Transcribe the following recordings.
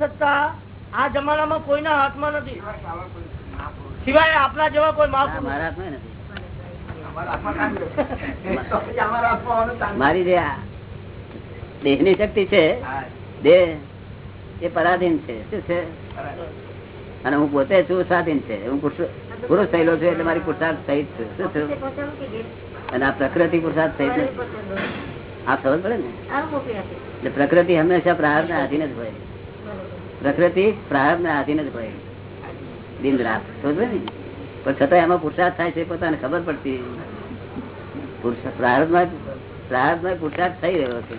સત્તા આ જમાનામાં કોઈના હાથમાં નથી. સિવાય આપના જેવા કોઈ માફ મારા હાથમાં નથી. મારી જે આ દેહની શક્તિ છે દેહ એ પરાધીન છે. શું છે? અને હું પોતે છું સ્વાધીન છે. હું પુરુષ- થયેલો છું એટલે મારી પુરુષાર્થ સહિત છું. શું છું અને આ પ્રકૃતિ પુરુષાર્થ સહિત આ ખબર પડે ને? એટલે પ્રકૃતિ હંમેશા પ્રારંભ ના આધીન જ હોય. પ્રકૃતિ પ્રારંભ ના આધીન જ હોય. દિન રાત ને? પણ છતાં એમાં પુરસાદ થાય છે પોતાને ખબર પડતી પ્રારંભમાં પ્રારંભમાં પુરસાદ થઈ રહ્યો છે.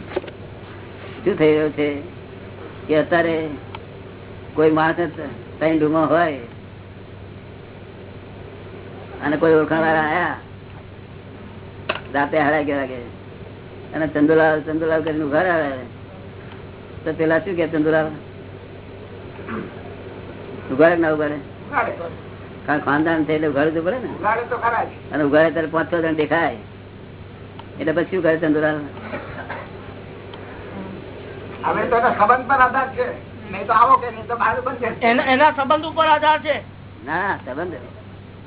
શું થઈ રહ્યો છે? કે અત્યારે કોઈ માણસ ત્રણ ડૂમો હોય અને કોઈ ઓળખાણ વાળા આયા, રાતે હાડા ગયા વાગે અને ચંદુલાલ ચંદુલાલ કરીને ઘર આવે તો પેલા શું કે ચંદુલાલ? ઉઘાડે ના ઉઘાડે કારણ ખાનદાન થઈ એટલે ઉઘાડવું તો પડે ને. અને ઉઘાડે ત્યારે પાંચ છ જણ દેખાય. એટલે પછી શું કરે ચંદુલાલ હવે તો એના સંબંધ પર આધાર છે. નહીં તો આવો કે નહીં તો બહાર બંધ છે. એના એના સંબંધ ઉપર આધાર છે. ના સંબંધ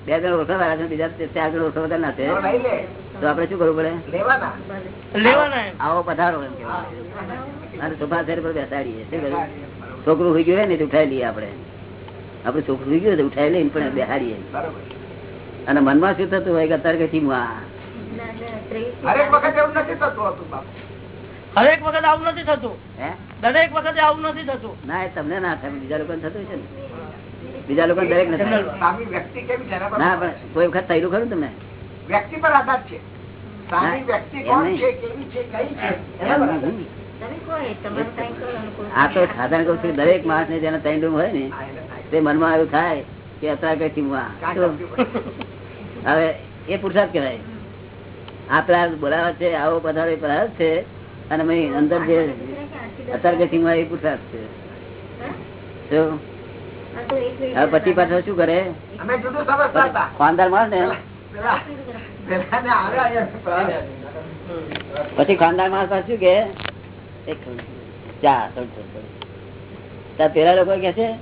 બે જણ ઓળખા વાળા છે બીજા ચાર જણ ઓળખા વગર ના છે. તો લઈ લે. તો આપડે શું કરવું પડે? આવો પધારો એમ કહેવાય. અને સોફા સેટ પર બેસાડીએ. શું? છોકરું હોઈ ગયું ને તો ઉઠાઈ લઈએ આપડે આપડે છોકરું ગયું હોય તો ઉઠાઈ લઈને પણ બેહાડીએ. અને મનમાં શું થતું હોય કે અત્યારે કઈ થી હરેક વખત એવું નથી થતું હરેક વખત આવું નથી થતું. દરેક વખતે આવું નથી થતું. ના એ તમને ના થાય બીજા લોકો થતું છે ને. બીજા લોકો દરેક ને પણ કોઈ વખત થયેલું ખરું તમને? વ્યક્તિ પર આધાર છે. વ્યક્તિ કોણ છે કેવી છે કઈ છે? એના પર આધાર. આ તો સાધારણ કઉ છું દરેક માણસ ને જેના ત્રણ રૂમ હોય ને. તે મનમાં એવું થાય કે અત્યારે કઈ. હવે એ પુરસાદ કહેવાય. આ પ્રાર્થ બોલાવે છે આવો પધારો એ પધારો છે અને અંદર જે અત્યારે કઈ ચીમવા એ પુરસાદ છે. શું? હવે પછી પાછો શું કરે? ખાનદાર માણસ ને? આવ્યા. પછી ખાનદાર માણસ પાસે શું કે ચા પેલા લોકો કે છે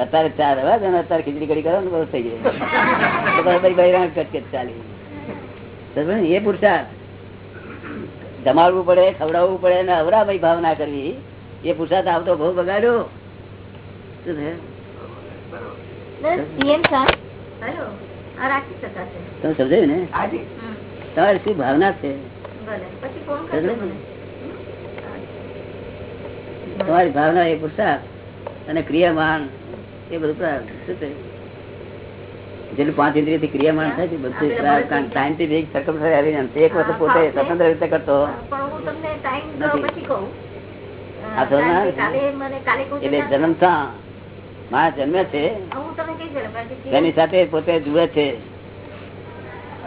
અત્યારે ચા રવા અત્યારે ખીચડી કડી કરો ને બસ થઈ જાય. બૈરાણ ચાલી. એ પુરુષાર્થ જમાડવું પડે ખવડાવવું પડે ને અવરા ભાઈ ભાવના કરવી. એ પુરસાદ આવતો બહુ બગાડ્યો. તમે સમજાયું ને? તમારી શું ભાવના છે? તમારી ભાવના એ પુરસાદ અને ક્રિયામાન એ બધું પ્રાર્થ. શું? જેટલું પાંચ ઇન્દ્રિયથી ક્રિયામાન થાય છે બધું સાયન્ટિફિક circumstance એક વખત પોતે સ્વતંત્ર રીતે કરતો તો એટલે જન્મતા માણસ જન્મે છે. તેની સાથે પોતે જુએ છે.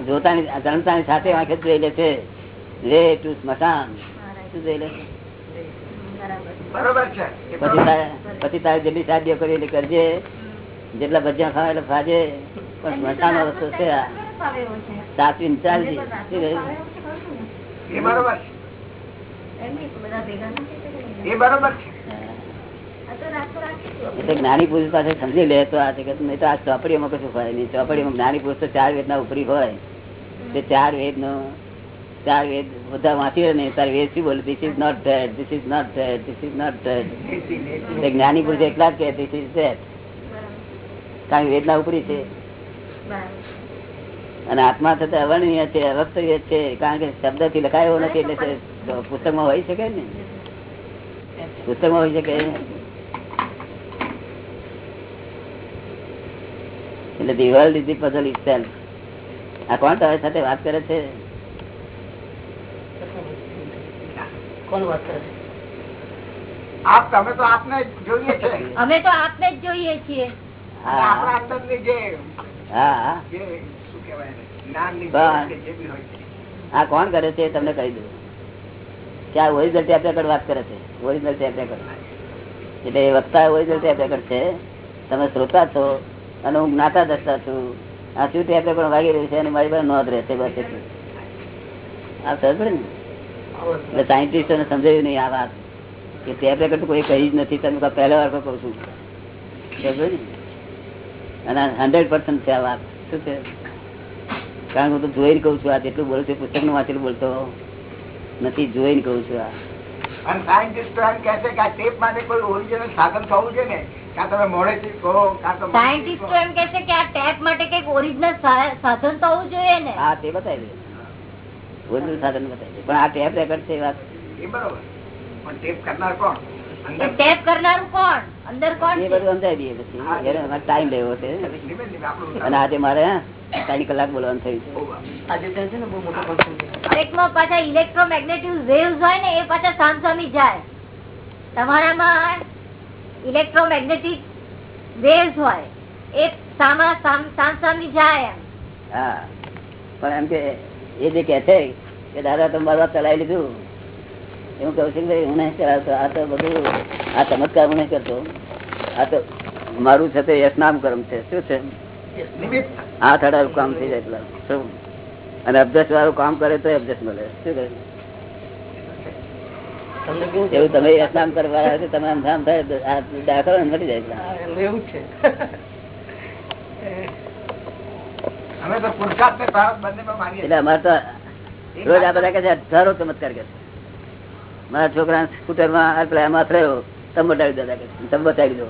જોતાની જન્મતાની સાથે આંખે જોઈ લે છે. રે ટુ સ્મશાન. શું જોઈ લે છે? પછી તારે જેટલી શાદીઓ કરી એટલી કરજે. જેટલા ભજીયા ખાવા એટલે ખાજે. પણ સ્મશાન રસ્તો છે. સાચવીને ચાલજે. એટલે જ્ઞાની પુરુષ પાસે સમજી લે તો આ જગત નહીં તો આ ચોપડીઓમાં કશું હોય નહીં. ચોપડીમાં જ્ઞાની પુરુષ તો ચાર વેદના ઉપરી હોય. તે ચાર વેદ નો ચાર વેદ બધા વાંચી રહે ને, તાર વેદ શું બોલે this is not that this is not that this is not that જ્ઞાની પુરુષ એટલા જ કે ધીસ ઇઝ ધેટ કારણ કે વેદના ઉપરી છે. અને આત્મા થતા અવર્ણનીય છે અવક્તવ્ય છે, કારણ કે શબ્દથી લખાયો નથી, એટલે પુસ્તક પુસ્તકમાં હોય શકે ને? પુસ્તકમાં હોય શકે એટલે ધી વર્લ્ડ પઝલ ઇટસેલ્ફ આ કોણ તમારી સાથે વાત કરે છે? કોણ વાત કરે છે? આપ તમે તો આપને જોઈએ છે. અમે તો આપને જ જોઈએ છીએ. હા. આપણા અંદરની જે. શું કહેવાય કોણ કરે છે તમને કહી દઉં. કે આ ઓરિજિનલ ટેપ રેકર્ડ વાત કરે છે. ઓરિજિનલ ટેપ રેકર્ડ એટલે એ વક્તા ઓરિજિનલ ટેપ રેકર્ડ છે. તમે શ્રોતા છો અને હું જ્ઞાતા દસતા છું. આ શું ટેપ રેકર્ડ વાગી રહ્યું છે અને મારી પાસે નોંધ રહેશે બસ એટલું. આ સર ને? એટલે સાયન્ટિસ્ટોને સમજાયું નહીં આ વાત. કે તે રેકર્ડ કોઈ કહી જ નથી. તમે પહેલા વાર કહું છું. અને હંડ્રેડ પર્સન્ટ છે આ વાત. શું છે? કારણ કે હું તો જોઈને કહું છું આ જેટલું બોલું છું પુસ્તકનું વાંચેલું બોલતો નથી જોઈને કહું છું આ. સાયન્ટિસ્ટ સાયન્ટિસ્ટો એમ કહે છે કે આ ટેપ માટે કોઈ ઓરિજિનલ સાધન થવું છે ને? કાં તમે મોડેથી કહો કાં તો સાયન્ટિસ્ટો એમ કે છે કે આ ટેપ માટે કંઈક ઓરિજિનલ સાધન થવું જોઈએ ને? હા તે બતાવી ઓરિજિનલ સાધન બતાવી પણ આ ટેપ રેકર્ડ છે વાત. એ બરોબર. પણ ટેપ કરનાર કોણ? ટેપ કરનારું કોણ? અંદર કોણ એ બધું સમજાવી દઈએ પછી. ટાઈમ લેવો છે. ધીમે ધીમે આપણું અને આજે મારે ત્રણ કલાક બોલવાનું થયું છે. બહુ વાત. આજે ત્યાં છે ને બહુ મોટો ફંક્શન છે. એકમાં પાછા ઇલેક્ટ્રોમેગ્નેટિક વેવ્સ હોય ને એ પાછા સામસામી જાય. તમારામાં ઇલેક્ટ્રોમેગ્નેટિક વેવ્સ હોય એ સામા સામ- સામસામી જાય એમ. હા. પણ એમ કે એ જે કે છે કે દાદા તમે બાર ચલાવી લીધું. એવું કહું છું કે હું નહીં ચલાવતો. આ તો બધું આ ચમત્કાર હું નહીં કરતો. આ તો મારું છે તે યશનામ કર્મ છે. શું છે? આ થડારું કામ થઈ જાય પેલા શું? અને અભ્યાસ વાળું કામ કરે તો અભ્યાસ મળે. શું કરે એવું તમે યશનામ કરવા તમે આમ થાય દાખલો મળી જાય એવું છે. અમે તો પુરુષાર્થ ને પ્રારબ્ધ બંનેમાં માનીએ એટલે અમારે તો રોજ આ બધા કે હજારો ચમત્કાર કે મારા છોકરા સ્કૂટરમાં પેલા એમાં થયો તમે બતાવી દાદા કે તમે બતાવી દો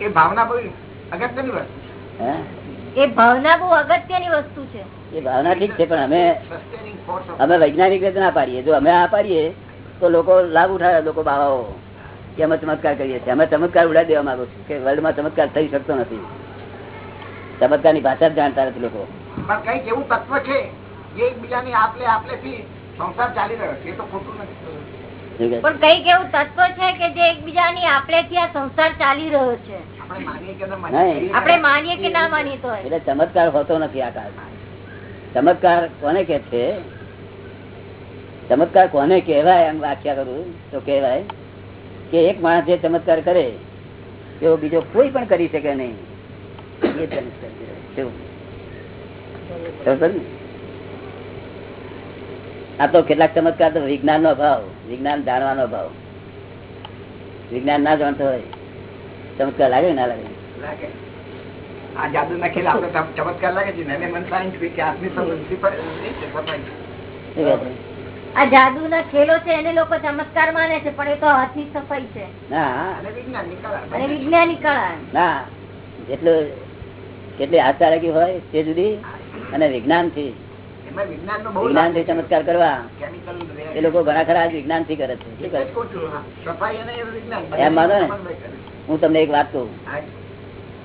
એ ભાવના બહુ અગત્યની વસ્તુ એ ભાવના બહુ અગત્યની વસ્તુ છે. એ ભાવના ઠીક છે પણ અમે અમે વૈજ્ઞાનિક રીતે ના પાડીએ. જો અમે આ પાડીએ તો લોકો લાભ ઉઠાવે લોકો બાવાઓ. કે અમે ચમત્કાર કરીએ છીએ. અમે ચમત્કાર ઉડાડી દેવા માંગુ છું કે વર્લ્ડમાં ચમત્કાર થઈ શકતો નથી. ચમત્કારની ભાષા જ જાણતા નથી લોકો. પણ કંઈક એવું તત્વ છે જે એકબીજાની આપલે આપલે થી સંસાર ચાલી રહ્યો છે એ તો ખોટું નથી. પણ કંઈક એવું તત્વ છે કે જે એકબીજાની આપલેથી આ સંસાર ચાલી રહ્યો છે. માનીએ કે ન નહીં. માનીએ આપણે માનીએ કે ના માનીએ તો એટલે ચમત્કાર હોતો નથી આ કાળ ચમત્કાર કોને કે છે? ચમત્કાર કોને કહેવાય એમ વ્યાખ્યા કરું તો કહેવાય કે એક માણસ જે ચમત્કાર કરે તેવો બીજો કોઈ પણ કરી શકે નહીં. એ. કેવું? આ તો કેટલાક ચમત્કાર તો વિજ્ઞાન નો અભાવ વિજ્ઞાન જાણવાનો અભાવ. વિજ્ઞાન ના જાણતો હોય ચમત્કાર લાગે ના લાગે? લાગે. આ જાદુ ના ખેલ આપણે ચમત્કાર લાગે છે ને? મન કે? આ જાદુ ના ખેલો એને લોકો ચમત્કાર માને છે પણ એ તો હાથની સફાઈ છે. ના. વિજ્ઞાન અને વિજ્ઞાનિક કળા. ના. જેટલું કેટલી આચારકી હોય તે જુદી અને વિજ્ઞાનથી વિજ્ઞાનથી ચમત્કાર કરવા. એ લોકો ઘણા ખરા વિજ્ઞાનથી કરે છે. એમ માનો ને? હું તમને એક વાત કહું.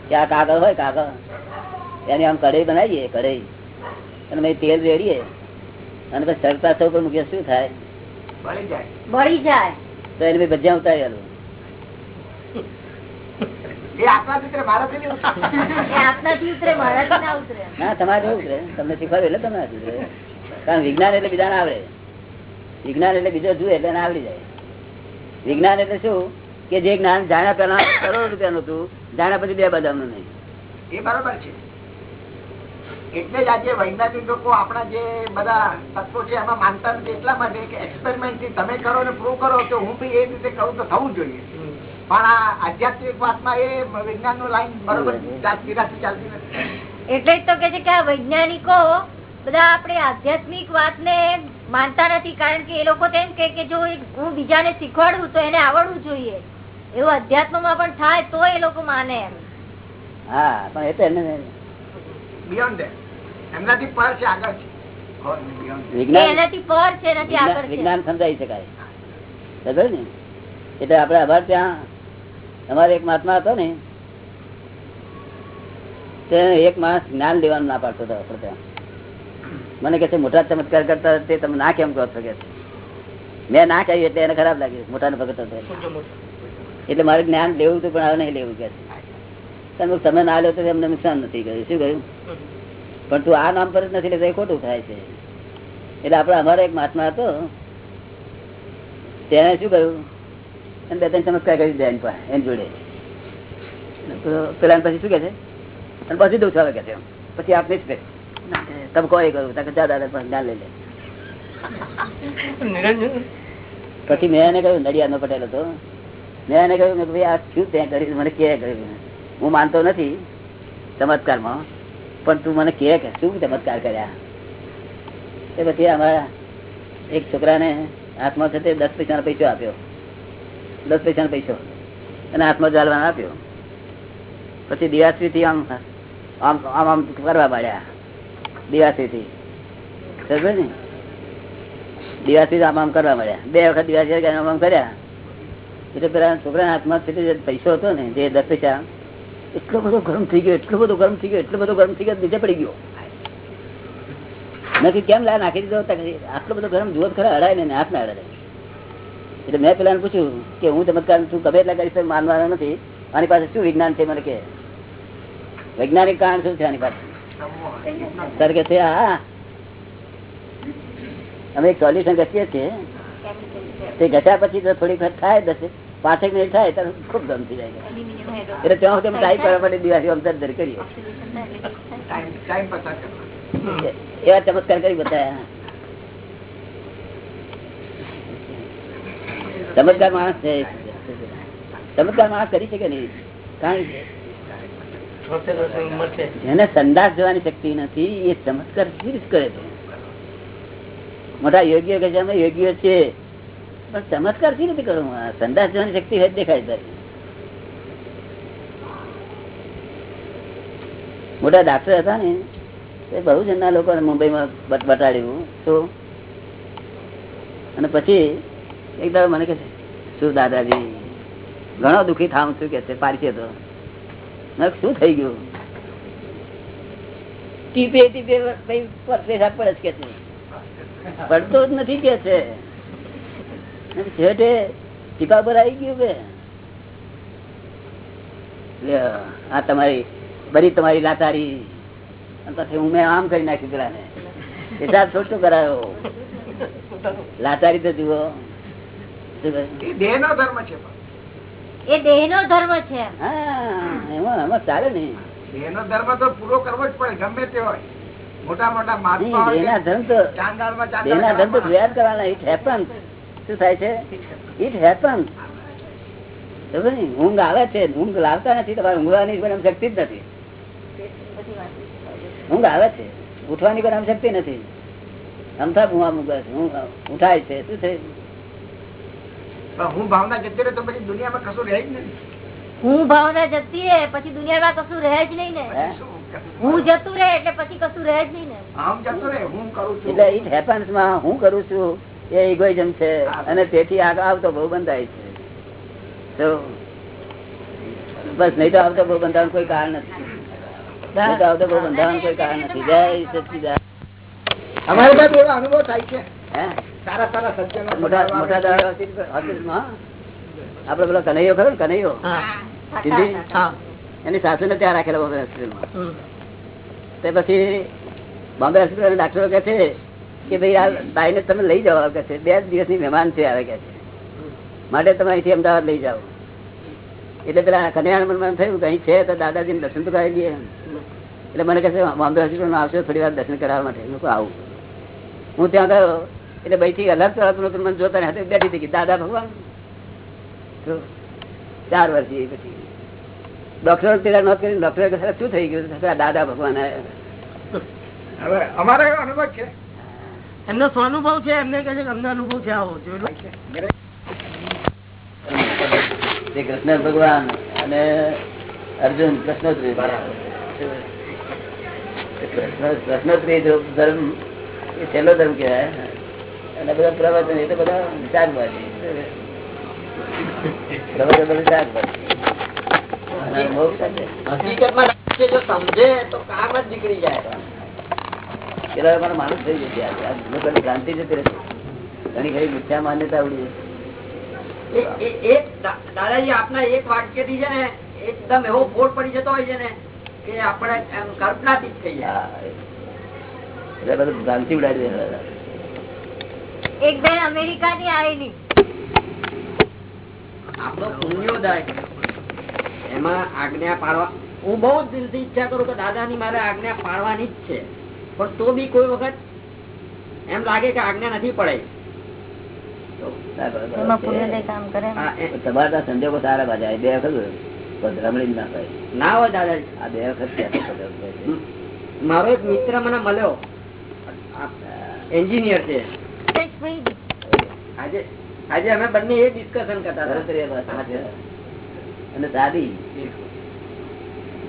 કે આ કાગળ હોય કાગળ. એની આમ કઢાઈ બનાવીએ કઢાઈ. અને મેં તેલ રેડીએ. અને પછી સરતા સૌ પર મૂકીએ. શું થાય? ભરી જાય. બળી જાય. તો એને ભજીયા ઉતારી આલું એ આપણા દીકરે મારાથી નહીં ઉતરે. એ આપનાથી ઉતરે મારાથી ના ઉતરે ના તમારે જેવું ઉતરે તમને શીખવાડ્યું એટલે તમે ઉતરે. કારણ વિજ્ઞાન એટલે બીજા આવડે. વિજ્ઞાન એટલે બીજો જુએ એટલે આવડી જાય. વિજ્ઞાન એટલે શું? કે જે જ્ઞાન જાણ્યા પેલા કરોડ રૂપિયાનું હતું જાણ્યા પછી બે બદામનું નહીં. એ બરોબર છે. એટલે જ આજે વૈજ્ઞાનિક લોકો આપણા જે બધા તત્વો છે એમાં માનતા નથી એટલા માટે કે એક્સપેરિમેન્ટથી તમે કરો ને પ્રૂવ કરો તો હું બી એ રીતે કહું તો થવું જોઈએ. પણ આ આધ્યાત્મિક વાતમાં એ વિજ્ઞાનનું લાઈન બરોબર ચાલતી ચાલતી નથી. એટલે જ તો કે છે કે આ વૈજ્ઞાનિકો બધા આપણે આધ્યાત્મિક વાતને માનતા નથી કારણ કે એ લોકો તેમ કે જો હું બીજાને શીખવાડું તો એને આવડવું જોઈએ. એવું અધ્યાત્મમાં પણ થાય તો એ લોકો માને એમ. હા પણ એ તો એને બિયોન્ડ એમનાથી પર છે આગળ છે. વિજ્ઞાન એનાથી પર એનાથી આગળ વિજ્ઞાન સમજાવી શકાય. બરાબર ને? એટલે આપડે અમારે ત્યાં અમારે એક મહાત્મા હતો ને એક માણસ જ્ઞાન લેવાનું ના પાડતો હતો આપણે ત્યાં મને કે છે મોટા ચમત્કાર કરતા તે તમે ના કેમ કહો છો કે મેં ના કહ્યું એટલે એને ખરાબ લાગ્યું મોટા ને ભગત હતો. એટલે. એટલે મારે જ્ઞાન લેવું હતું પણ હવે નહીં લેવું કે તમે તમે ના લો તો એમને નુકસાન નથી કર્યું. શું કહ્યું પણ તું આ નામ પર જ નથી લેતો એ ખોટું થાય છે. એટલે આપડે અમારો એક મહાત્મા હતો તેને શું કહ્યું અને બે ત્રણ ચમત્કાર કરી દે એની જોડે. પેલા પછી શું કે છે? અને પછી દઉં ચાલો કે છે પછી આપને જ કહે. તમે કોઈ કરું તકે દાદા ધ્યાન લઈ લે. પછી મેં એને કહ્યું નડિયાદ નો પટેલ હતો. મેં એને કહ્યું કે ભાઈ આ શું ત્યાં કર્યું મને કે કર્યું હું માનતો નથી ચમત્કારમાં પણ તું મને કે કે શું ચમત્કાર કર્યા? એ પછી અમારા એક છોકરાને હાથમાં છે તે દસ પૈસાનો પૈસો આપ્યો. દસ પૈસાનો પૈસો. અને હાથમાં જાળવાનો આપ્યો. પછી દિવાશ્રીથી આમ આમ આમ આમ કરવા પડ્યા. દિવાશ્રીથી સમજ્યો ને? દિવાશ્રી આમ આમ કરવા મળ્યા બે વખત દિવાશ્રી આમ કર્યા. એટલે પેલા છોકરાના હાથમાં જે પૈસો હતો ને, જે દસ પૈસા, એટલો બધો ગરમ થઈ ગયો, એટલો બધો ગરમ થઈ ગયો, એટલો બધો ગરમ થઈ ગયો, નીચે પડી ગયો. નથી કેમ લા, નાખી દીધો? આટલો બધો ગરમ જુઓ ખરા, અડાય ને હાથ ના અડાય એટલે મેં પેલા પૂછ્યું કે હું ચમત્કાર છું ગમે એટલા માનવાનો નથી. આની પાસે શું વિજ્ઞાન છે મને કે વૈજ્ઞાનિક કારણ શું છે આની પાસે? સર કે છે હા. અમે એક સોલ્યુશન ઘસીએ છીએ. તે ઘટ્યા પછી તો થોડીક વખત થાય દસે પાંચેક મિનિટ થાય ત્યારે ખૂબ ગમ થઈ જાય. એટલે ત્યાં સુધી ટાઈપ કરવા માટે દિવાળી અમદાર દર કરીએ. એવા ચમત્કાર કરી બતાયા. ચમત્કાર માણસ છે. ચમત્કાર માણસ કરી શકે નહીં. કારણ જેને સંદાસ જવાની શક્તિ નથી. એ ચમત્કાર કેવી કરે છે? મોટા યોગ્ય કે અમે યોગ્ય છે પણ ચમત્કાર કેવી રીતે કરું? સંદાસ જવાની શક્તિ હોય દેખાય તારી મોટા ડાક્ટર હતા ને એ બહુ જણના લોકો મુંબઈમાં બટ- બટાડ્યું. તો? અને પછી એક મને કે શું દાદાજી, ઘણો દુઃખી થાઉં છું કે છે પારસી હતો શું થઈ ગયું? ટીપે ટીપે કઈ પર જ કે છે. પડતો જ નથી કે છે. છેવટે ટીપા પર આવી ગયું કે. આ તમારી બરી તમારી લાતારી. પછી હું મેં આમ કરી નાખ્યું પેલા ને હિસાબ છોટો કરાયો. લાતારી તો જુઓ. દેહ નો ધર્મ છે એ દેહ નો ધર્મ છે એમાં. એમાં ચાલે ને. દેહ નો ધર્મ તો પૂરો કરવો જ પડે ગમે તે હોય. મોટા મોટા મહાત્મા ધર્મ તો દેહના ધર્મ તો ચાંદાળ કરવાના ઇટ હેપન. શું થાય છે? It happen. ઊંઘ આવે છે ઊંઘ લાવતા નથી તમારે ઊંઘવાની પણ એમ શક્તિ જ નથી. ઊંઘ આવે છે ઉઠવાની પણ એમ શક્તિ નથી. અમથા ઊંઘવા મૂકે છે ઊંઘ ઉઠાય છે શું છે? પણ હું ભાવના જતી રહે તો પછી દુનિયામાં કશું રહે જ નથી હું ભાવના જતી રહે પછી દુનિયામાં કશું રહે જ નહીં ને? હું? જતું રહે એટલે પછી કશું રહે જ નહીં ને? આમ જતો રહે હું કરું છું. એટલે ઇટ હેપન્સમાં હું કરું છું એ ઇગોઇઝમ છે. અને તેથી આગળ આવતો બહુ બંધાય છે. તો બસ નહીં તો આવતો બહુ બંધાવાનું કોઈ કારણ નથી. તો આવતો બહુ બંધાવાનું કોઈ કારણ નથી. જય સચિદાન અમારે પાસે અનુભવ થાય છે. હે? સારા સારા સજ્જનો મોટા મોટા હોસ્પિટલમાં આપડે પેલો કનૈયો ખરો કનૈયો? સિંધી એની સાસુ ને ત્યાં રાખેલો બોમ્બે હોસ્પિટલમાં તે પછી બોમ્બે હોસ્પિટલ ડાક્ટરો કે છે કે ભાઈ આ ભાઈ ને તમે લઈ જાઓ કે છે. બે દિવસની મહેમાન છે આવે કે છે. માટે તમે અહીંથી અમદાવાદ લઈ જાઓ. એટલે પેલા કન્યાણ મનમાં થયું કે અહીં છે તો દાદાજી દર્શન તો કરાવી દઈએ એટલે મને કહે છે બોમ્બે હોસ્પિટલમાં આવશે થોડી વાર દર્શન કરાવવા માટે. લોકો આવું. હું ત્યાં ગયો એટલે ભાઈ થી અલગ ચડાતું નતું મને જોતા હાથે બેઠી હતી દાદા ભગવાન. ચાર વર્ષ પછી. ડોક્ટર પેલા નોંધ કરીને ડોક્ટર શું થઈ ગયું? દાદા ભગવાન. હવે અમારો અનુભવ છે? એમનો સ્વાનુભવ છે એમને કહે છે અમને અનુભવ છે આવો તે કૃષ્ણ ભગવાન અને અર્જુન કૃષ્ણશ્રી કૃષ્ણ- કૃષ્ણશ્રી ધર્મ એ છેલ્લો ધર્મ કહેવાય. અને બધા પ્રવચન એ તો બધા શાકભાજી પ્રવચન બધું શાકભાજી. હકીકતમાં જો સમજે તો કામ જ નીકળી જાય. પેલા મારા માણસ થઈ જશે. લોકોની ભ્રાંતિ જતી રહેશે ઘણી ઘણી મિથ્યા માન્યતા આવડી જશે દાદાજી આપના એક વાક્યથી છે ને એકદમ એવો ફોડ પડી જતો હોય છે ને કે આપણે કલ્પનાથી જ થઈ જાય. એટલે બધું ભ્રાંતિ ઉડાડી દે એક બેન અમેરિકા ની આવેલી. આપણો પુણ્યોદય એમાં આજ્ઞા પાડવા હું બહુ દિલથી ઈચ્છા કરું કે દાદાની મારે આજ્ઞા પાડવાની જ છે. પણ તો બી કોઈ વખત એમ લાગે કે આજ્ઞા નથી પડે એમાં પુણ્યોદય કામ કરે ને. તમારા સંજોગો સારા બાજા બે વખત રમણી ના થાય. ના હોય દાદા આ બે વખત. મારો એક મિત્ર મને મળ્યો. એન્જિનિયર છે. આજે આજે અમે બંને એ ડિસ્કશન કરતા હતા. અને સાદી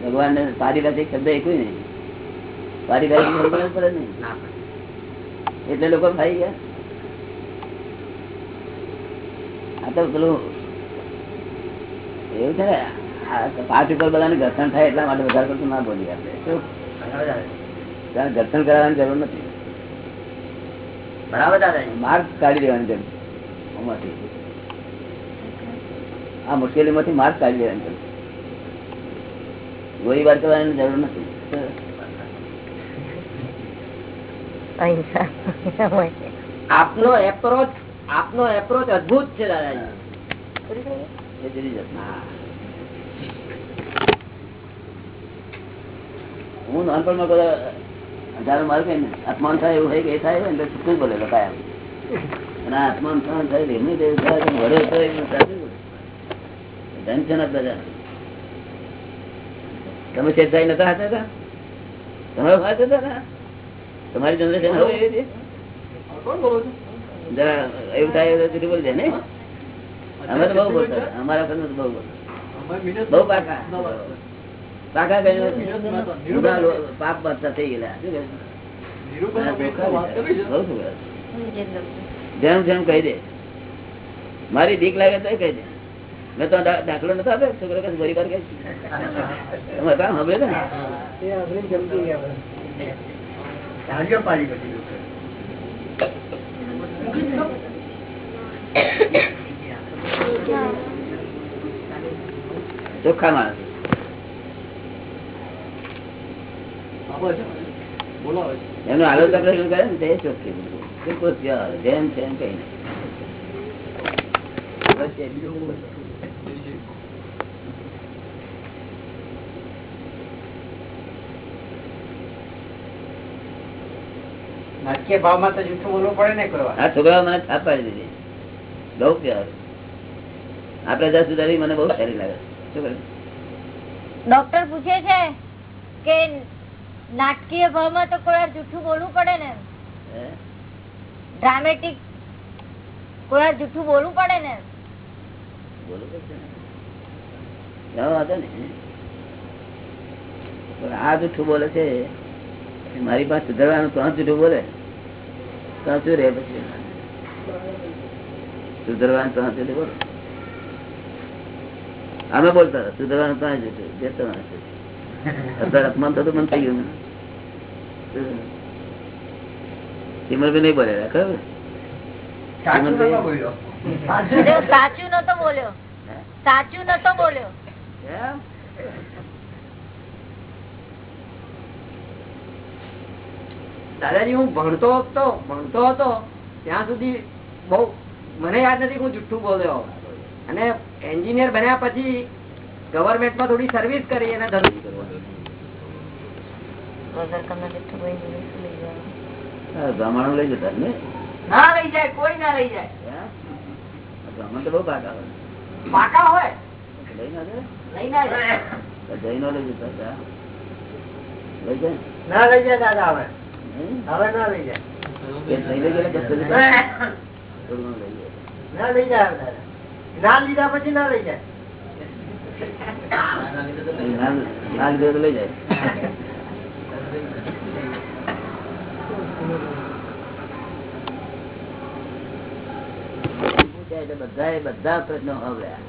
ભગવાન ને. પારિભાષિક શબ્દ એક નહીં પારિભાષિક શબ્દ પડે. નહીં એટલે લોકો ભાઈ ગયા. આ તો પેલું એવું છે ને આ પાંચ ઉપર બધાને ઘર્ષણ થાય એટલા માટે વધારે પડતું ના બોલી આપણે. ઘર્ષણ કરાવવાની જરૂર નથી. બરાબર દાદાજી? માર્ગ કાઢી દેવાની જરૂર આમાંથી. આ મુશ્કેલી માંથી માર્ગ કાઢી દેવાની જરૂર ગોળીબાર કરવાની જરૂર નથી. આપનો એપ્રોચ આપનો એપ્રોચ અદભુત છે દાદાજી. હું. નાનપણમાં બધા હજારો મારું કઈ. અપમાન થાય એવું હોય કે એ થાય હોય ને છૂટું બોલેલો કાયમ અને આ અપમાન થવાનું થાય એમની દેવ થાય વડે તો બોલે. ટેન્શન જ બધા તમે ચેતાઈ નતા હતા હતા? તમારો વાત હતા ને? તમારી જનરેશન હવે જરા એવું થાય એવું બોલ દે ને અમે તો બહુ બોલતા અમારા ઘરનું બહુ બોલતા બહુ પાકા પાકા બધા પાપ થઈ ગયેલા. જેમ જેમ કહી દે. મારી બીક લાગે તો કહી દે. મેં તો દાખલો નતો આપે છોકરો કઈ બરી વાર કઈ હવે ને? ચોખ્ખા માણસ. એનું આલોચના પ્રશ્ન કરે ને તે ચોખ્ખી. જેમ છે એમ કઈ? નાટકીય ભાવમાં તો જૂઠું બોલવું પડે ને વાર. આ છોકરાઓ મને પાડી દીધી બહુ પ્યાર આપડે ત્યાં સુધારી મને બહુ સારી લાગે શું? ડોક્ટર પૂછે છે કે નાટકીય ભાવમાં તો કોઈ જૂઠું બોલવું પડે ને? ડ્રામેટિક કોઈ જૂઠું બોલવું પડે ને? આ જૂઠું બોલે છે મારી પાસે સુધારવાનું તો જૂઠું બોલે. તો શું રે પછી? સુધરવાનું તો જૂઠું બોલે. અમે બોલતા સુધરવાનું તો જૂઠું જે તમારે. અત્યારે અપમાન થતું મને થઈ ગયું. સિમરભાઈ નહીં બોલે ખબર? સાચું નતો બોલ્યો. સાચું નતો બોલ્યો. સાચું નતો બોલ્યો. એમ? દાદાજી હું ભણતો હતો ભણતો હતો. ત્યાં સુધી બહુ મને યાદ નથી હું જુઠ્ઠું બોલ્યો. અને એન્જિનિયર બન્યા પછી ગવર્મેન્ટમાં થોડી સર્વિસ કરી અને ધંધો શું લઈ જતા ને? ના લઈ જાય કોઈ ના લઈ જાય. એમ? તો બહુ પાકા હોય. પાકા હોય? લઈ ના જાય? લઈ ના જાય. તો જઈને લઈ જતા લઈ જાય? ના લઈ જાય દાદા હવે. હવે ના લઈ જાય. એ થઈ લઈ ગયેલા બસ લઈ જાય. થોડું ઘણું લઈ જાય. ના લઈ જાય ના લીધા પછી ના લઈ જાય. ના ના લીધે તો લઈ જાય પૂછ્યા એટલે બધા બધા પ્રશ્નો સાંભળ્યા.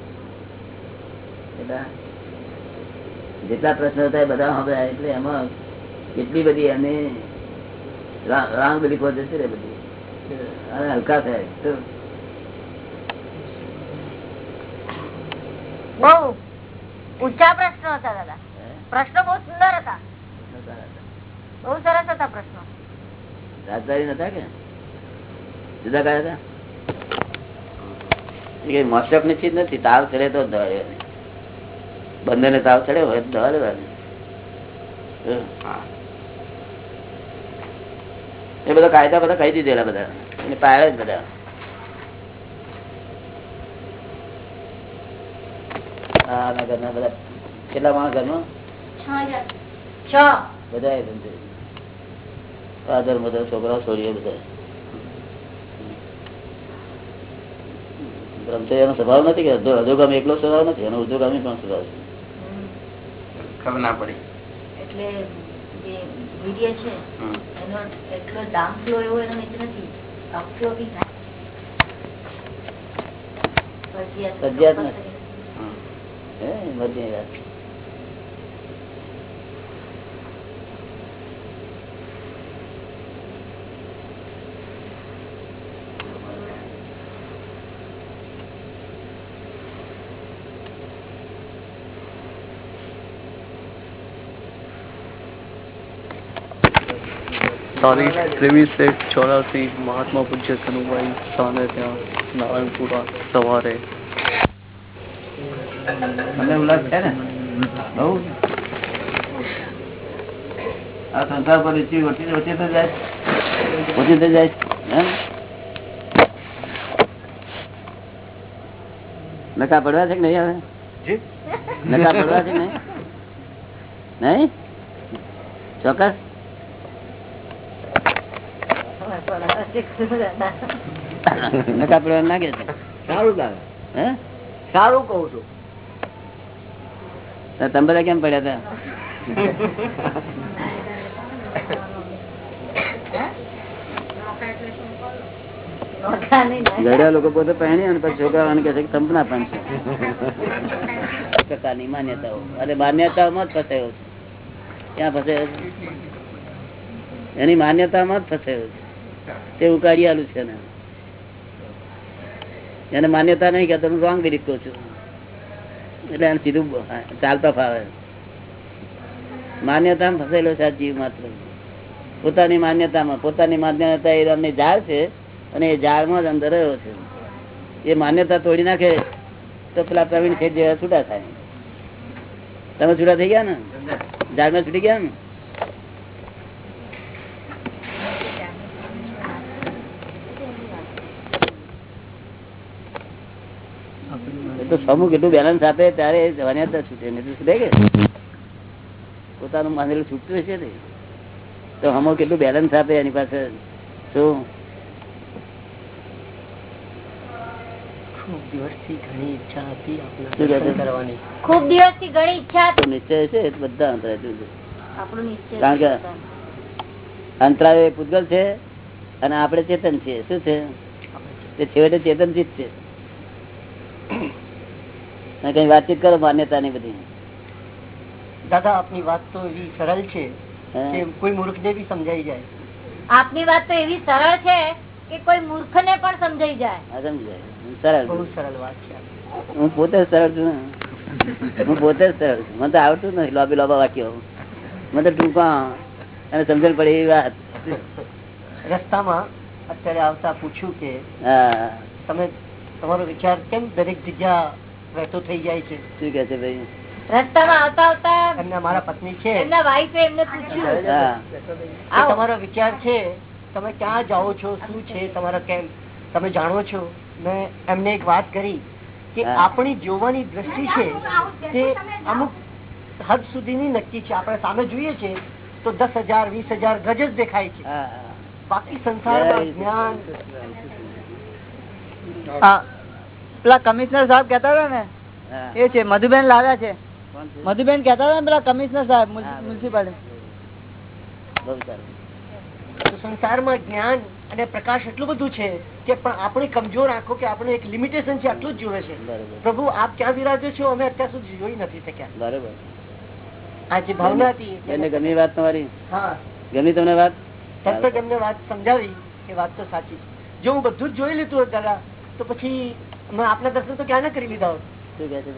જેટલા પ્રશ્નો એ બધા સાંભળ્યા. એટલે એમાં કેટલી બધી એને રાંગ બધી જતી રે બધી? અને હલકા થાય. તો બહુ ઊંચા પ્રશ્નો હતા દાદા. પ્રશ્નો બહુ સુંદર હતા. બહુ સરસ હતા પ્રશ્નો. રાજધારી નતા કે? જુદા કયા હતા? એ ની ચીજ નથી તાવ ચડે તો ધરે ને તાવ ચડે હોય તો એ બધા કાયદા બધા કહી દીધેલા બધા. એને પાયા જ બધા. કેટલા માણસ ઘરમાં? બધા છોકરાઓ છોરીઓ બધા. બ્રહ્મચર્યનો સ્વભાવ નથી કે અધોગામી એકલો સ્વભાવ નથી એનો ઉધોગામી પણ સ્વભાવ છે. ખબર ના પડી. એટલે જે વીર્ય છે એનો એટલો દાખલો એવો એનો નીચે નથી. દાખલો બી થાય. ફરજિયાત ફરજિયાત નથી. હે, મરજી વાત તારીખ ત્રેવીસ એક ચોરાસી મહાત્મા પૂજ્ય કનુભાઈ સ્થાને ત્યાં નારાયણપુરા સવારે તમને ઉલ્લાસ છે ને બહુ આ સંસાર પર રુચિ ઓછી ઓછી તો જાય ઓછી તો જાય હે? નકા પડવા છે કે નહીં હવે નકા પડવા છે કે નહીં નહીં ચોક્કસ નકા પડવા ના કે છે સારું તમે કેમ પડ્યા હતા અને પછી છોકરાઓને છે કે સંપના પણ છે પ્રકારની માન્યતાઓ અને માન્યતાઓમાં જ ફસાયો છે ક્યાં ફસાયો એની માન્યતામાં જ ફસાયો છે. તે ઉકાળી આલું છે ને એને માન્યતા નહીં કે તમે રોંગ બિલીફ કહું છું. એટલે એને સીધું ચાલતા ફાવે માન્યતામાં ફસાયેલો છે આ જીવ માત્ર. પોતાની માન્યતામાં પોતાની માન્યતા એ અમને ઝાડ છે અને એ ઝાડમાં જ અંદર રહ્યો છે. એ માન્યતા તોડી નાખે તો પેલા પ્રવીણ છે જેવા છૂટા થાય. તમે છૂટા થઈ ગયા ને? ઝાડમાં છૂટી ગયા ને એ તો સમૂહ કેટલું બેલેન્સ આપે ત્યારે જવાની છૂટે. નહીં છૂટે કે? પોતાનું માનેલું છૂટતું હશે ને. તો હમો કેટલું બેલેન્સ આપે એની પાસે? શું છે? છે અંતરાય પૂતગલ છે અને આપણે ચેતન છીએ. શું છે? તે છેવટે ચેતન છે. કઈ વાતચીત કરો માન્યતાની બધી. દાદા આપની વાત તો એવી સરળ છે? કે કોઈ મૂર્ખને બી સમજાઈ જાય. આપની વાત તો એવી સરળ છે કે કોઈ મૂર્ખ ને પણ સમજાઈ જાય. હા, સરળ બહુ સરળ વાત છે. હું પોતે સરળ છું હું પોતે સરળ છું. મને તો આવડતું નથી લોબી લોબા વાક્યો. મને તો ટૂંકા અને સમજણ પડે એવી વાત. રસ્તામાં અત્યારે આવતા પૂછ્યું કે તમે તમારો વિચાર કેમ દરેક જગ્યા વહેતો થઈ જાય છે. શું કે છે ભાઈ? રસ્તામાં આવતા આવતા એમના મારા પત્ની છે. એમના વાઈફે એમને પૂછ્યું. તમારો વિચાર છે તમે ક્યાં જાઓ છો? શું છે તમારા કેમ? તમે જાણો છો? મેં એમને એક વાત કરી કે આપણી જોવાની દ્રષ્ટિ છે તે અમુક હદ સુધીની નક્કી છે. આપણે સામે જોઈએ છે તો દસ હજાર વીસ હજાર ગજ જ દેખાય છે. બાકી સંસારમાં જ્ઞાન પેલા કમિશનર સાહેબ કેતા હતા ને એ છે મધુબેન લાવ્યા છે. મધુબેન કેતા હતા ને પેલા કમિશનર સાહેબ મ્યુનિસિપાલિટી. સંસારમાં જ્ઞાન અને પ્રકાશ એટલું બધું છે કે પણ આપણે કમજોર આંખો કે આપણે એક લિમિટેશન છે આટલું જ જોવે છે. પ્રભુ આપ ક્યાં વિરાજો છો? અમે અત્યાર સુધી જોઈ નથી શક્યા. બરોબર. આ જે ભાવના હતી એને ગમી વાત તમારી? હા. ગમી તમને વાત? જ વાત સમજાવી એ વાત તો સાચી છે. જો હું બધું જ જોઈ લીધું હોત દાદા તો પછી આપના દર્શન તો ક્યાં ના કરી લીધા હોત? શું કે છે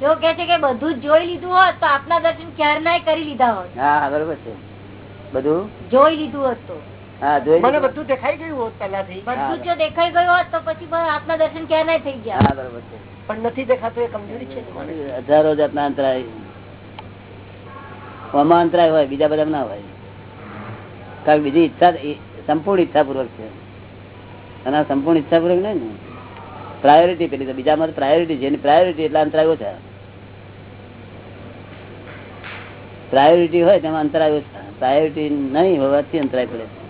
જો કે છે કે બધું જોઈ લીધું હોત તો આપના દર્શન ક્યારના કરી લીધા હોત. હા હા, બરોબર છે. બધું? જોઈ લીધું હોત તો. મને બધું દેખાઈ ગયું હોત પહેલાથી. બધું જો દેખાઈ ગયું હોત તો પછી આપના દર્શન ક્યારના થઈ ગયા. હા બરોબર છે. પણ નથી દેખાતું એ કમજોરી છે હજારો જાતના અંતરાય. આમાં અંતરાય હોય બીજા બધા ના હોય. કારણ બીજી ઈચ્છા સંપૂર્ણ ઈચ્છા પૂર્વક છે. અને સંપૂર્ણ ઈચ્છા પૂર્વક નહીં ને? પ્રાયોરિટી પેલી તો બીજામાં પ્રાયોરિટી છે. એની પ્રાયોરિટી એટલે અંતરાય છે. પ્રાયોરિટી હોય તેમાં અંતરાય છે. પ્રાયોરિટી નહીં હોવાથી અંતરાય પડે છે.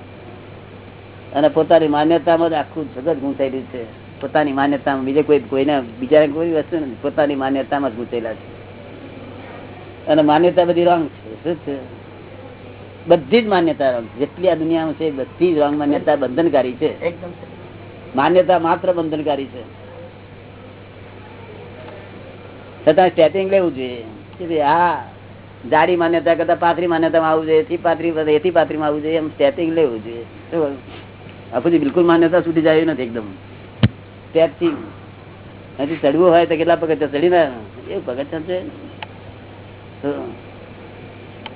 અને પોતાની માન્યતામાં જ આખું જગત ગૂંચાયેલું છે. પોતાની માન્યતામાં બીજે કોઈ કોઈને બીજા કોઈ વસ્તુ નથી. પોતાની માન્યતામાં જ ગૂંચેલા છે. અને માન્યતા બધી રોંગ છે. શું છે? બધી જ માન્યતા રોંગ જેટલી આ દુનિયામાં છે બધી જ રોંગ માન્યતા બંધનકારી છે. માન્યતા માત્ર બંધનકારી છે. છતાં સ્ટેટિંગ લેવું જોઈએ. આ જાડી માન્યતા કરતા પાથરી માન્યતામાં આવવું જોઈએ એથી પાથરી એથી પાથરીમાં આવવું જોઈએ એમ સ્ટેટિંગ લેવું જોઈએ. શું બિલકુલ માન્યતા સુધી જાય નથી એકદમ. સ્ટેપથી હજી ચડવું હોય તો કેટલા પગથિયા ચડી ના એવું પગથિયા છે.